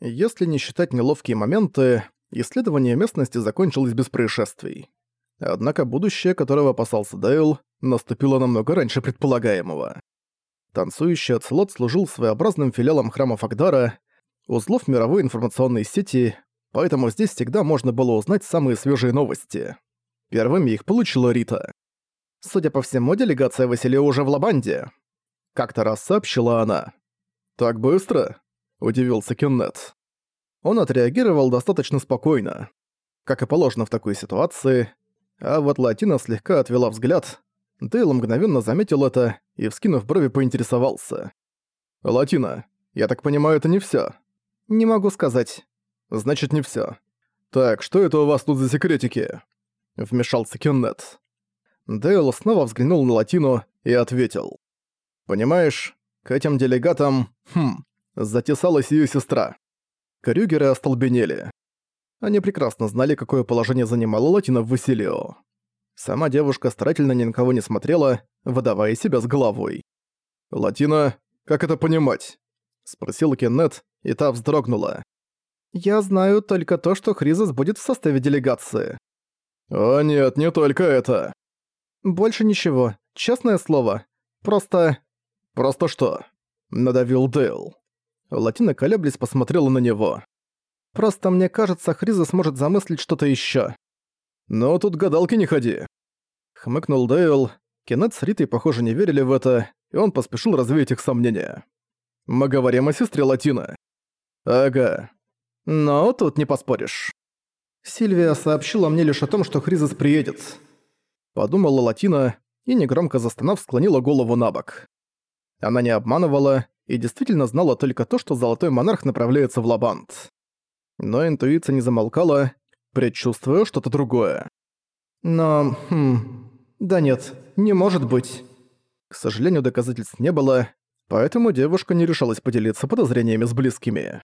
Если не считать неловкие моменты, исследование местности закончилось без происшествий. Однако будущее, которого опасался Дейл, наступило намного раньше предполагаемого. Танцующий оцелот служил своеобразным филиалом храма Фагдара, узлов мировой информационной сети, поэтому здесь всегда можно было узнать самые свежие новости. Первыми их получила Рита. Судя по всему, делегация Василия уже в Лабанде. Как-то раз сообщила она. «Так быстро?» – удивился Кеннет. Он отреагировал достаточно спокойно. Как и положено в такой ситуации, а вот Латина слегка отвела взгляд. Дейл мгновенно заметил это и, вскинув брови, поинтересовался. «Латина, я так понимаю, это не всё?» «Не могу сказать». «Значит, не всё. Так, что это у вас тут за секретики?» Вмешался Кеннет. Дейл снова взглянул на Латину и ответил. «Понимаешь, к этим делегатам, хм, затесалась её сестра». Крюгеры остолбенели. Они прекрасно знали, какое положение занимала Латина в Василио. Сама девушка старательно ни на кого не смотрела, выдавая себя с головой. «Латина, как это понимать?» — спросил Кеннет, и та вздрогнула. «Я знаю только то, что Хризис будет в составе делегации». «О нет, не только это». «Больше ничего, честное слово. Просто...» «Просто что?» — надавил Дейл. Латина колеблясь посмотрела на него. «Просто мне кажется, Хриза сможет замыслить что-то ещё». «Но тут гадалки не ходи». Хмыкнул Дейл. Кеннет с Ритой, похоже, не верили в это, и он поспешил развеять их сомнения. «Мы говорим о сестре Латина». «Ага. Но тут не поспоришь». Сильвия сообщила мне лишь о том, что Хризис приедет. Подумала Латина и, негромко застонав, склонила голову на бок. Она не обманывала и действительно знала только то, что Золотой Монарх направляется в Лабант. Но интуиция не замолкала, предчувствуя что-то другое. Но, хм... Да нет, не может быть. К сожалению, доказательств не было, поэтому девушка не решалась поделиться подозрениями с близкими.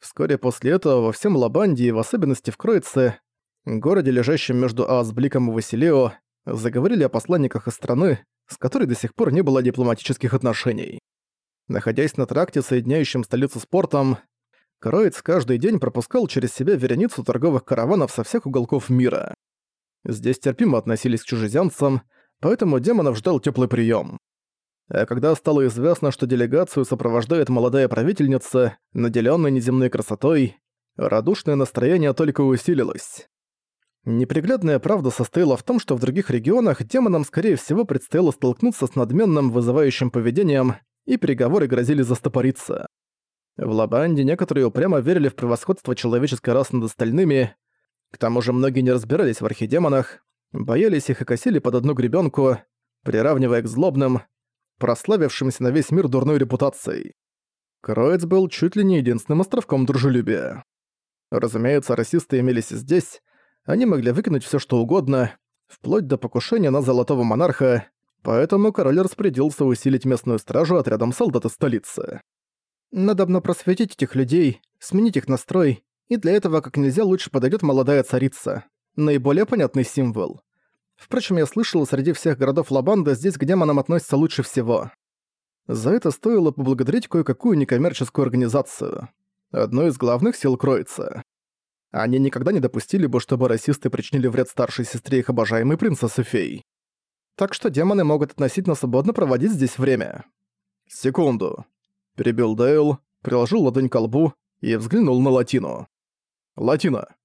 Вскоре после этого во всем Лабанде и в особенности в Кроице, городе, лежащем между Аасбликом и Василео, заговорили о посланниках из страны, с которой до сих пор не было дипломатических отношений. Находясь на тракте, соединяющем столицу с портом, Кроиц каждый день пропускал через себя вереницу торговых караванов со всех уголков мира. Здесь терпимо относились к чужеземцам, поэтому демонов ждал теплый прием. А когда стало известно, что делегацию сопровождает молодая правительница, наделенная неземной красотой, радушное настроение только усилилось. Неприглядная правда состояла в том, что в других регионах демонам, скорее всего, предстояло столкнуться с надменным, вызывающим поведением, и переговоры грозили застопориться. В Лабанде некоторые упрямо верили в превосходство человеческой расы над остальными, к тому же многие не разбирались в архидемонах, боялись их и косили под одну гребенку, приравнивая к злобным, прославившимся на весь мир дурной репутацией. Кроец был чуть ли не единственным островком дружелюбия. Разумеется, расисты имелись и здесь, они могли выкинуть все что угодно, вплоть до покушения на Золотого Монарха, поэтому король распорядился усилить местную стражу отрядом солдат из столицы. Надобно просветить этих людей, сменить их настрой, и для этого как нельзя лучше подойдет молодая царица. Наиболее понятный символ. Впрочем, я слышал, среди всех городов Лабанда здесь к демонам относятся лучше всего. За это стоило поблагодарить кое-какую некоммерческую организацию. Одну из главных сил Кроица. Они никогда не допустили бы, чтобы расисты причинили вред старшей сестре их обожаемой принцессы Фей. Так что демоны могут относительно свободно проводить здесь время. «Секунду», — перебил Дейл, приложил ладонь к лбу и взглянул на Латину. «Латина».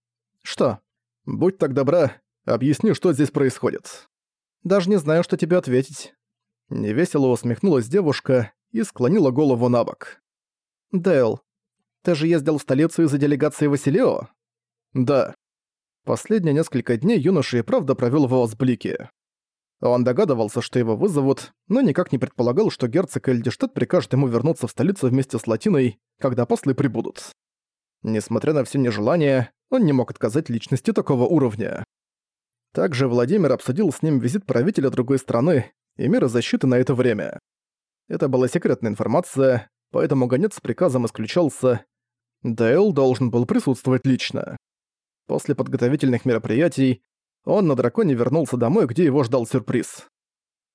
«Что?» «Будь так добра, объясни, что здесь происходит». «Даже не знаю, что тебе ответить». Невесело усмехнулась девушка и склонила голову на бок. «Дэл, ты же ездил в столицу из-за делегации Василио?» «Да». Последние несколько дней юноша и правда провёл в Осблике. Он догадывался, что его вызовут, но никак не предполагал, что герцог Эльдиштадт прикажет ему вернуться в столицу вместе с Латиной, когда послы прибудут. Несмотря на все нежелания, он не мог отказать личности такого уровня. Также Владимир обсудил с ним визит правителя другой страны и меры защиты на это время. Это была секретная информация, поэтому гонец с приказом исключался. Дейл должен был присутствовать лично. После подготовительных мероприятий он на драконе вернулся домой, где его ждал сюрприз.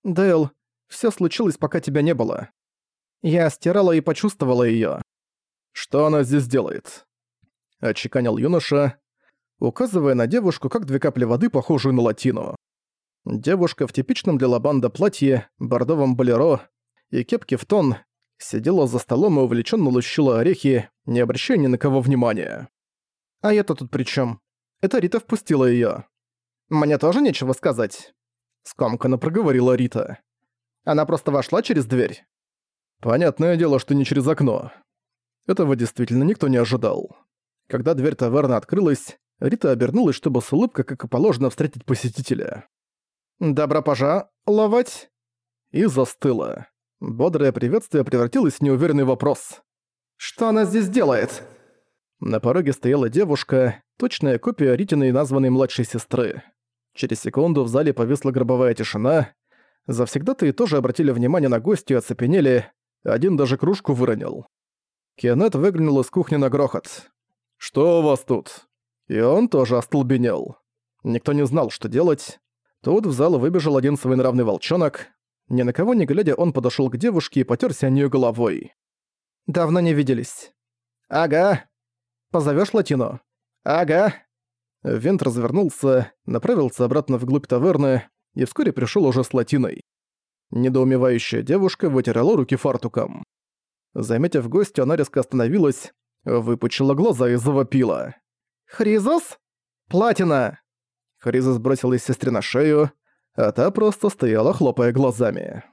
«Дейл, все случилось, пока тебя не было. Я стирала и почувствовала ее. «Что она здесь делает?» — отчеканил юноша, указывая на девушку, как две капли воды, похожую на латину. Девушка в типичном для лабанда платье, бордовом болеро и кепке в тон сидела за столом и увлеченно лущила орехи, не обращая ни на кого внимания. «А я-то тут при чем? Это Рита впустила ее. Мне тоже нечего сказать», — скомканно проговорила Рита. Она просто вошла через дверь. Понятное дело, что не через окно. Этого действительно никто не ожидал. Когда дверь таверны открылась, Рита обернулась, чтобы с улыбкой, как и положено, встретить посетителя. «Добро пожаловать!» И застыла. Бодрое приветствие превратилось в неуверенный вопрос. «Что она здесь делает?» На пороге стояла девушка, точная копия Ритиной названной младшей сестры. Через секунду в зале повисла гробовая тишина. Завсегдатые тоже обратили внимание на гостью и оцепенели, один даже кружку выронил. Кеннет выглянул из кухни на грохот. «Что у вас тут?» И он тоже остолбенел. Никто не знал, что делать. Тут в зал выбежал один своенравный волчонок. Ни на кого не глядя, он подошёл к девушке и потёрся о неё головой. «Давно не виделись». «Ага». «Позовёшь Латино?» «Ага». Винт развернулся, направился обратно вглубь таверны и вскоре пришёл уже с Латиной. Недоумевающая девушка вытирала руки фартуком. Заметив гостя, она резко остановилась, выпучила глаза и завопила. «Хризос? Платина!» Хризос бросилась сестре на шею, а та просто стояла, хлопая глазами.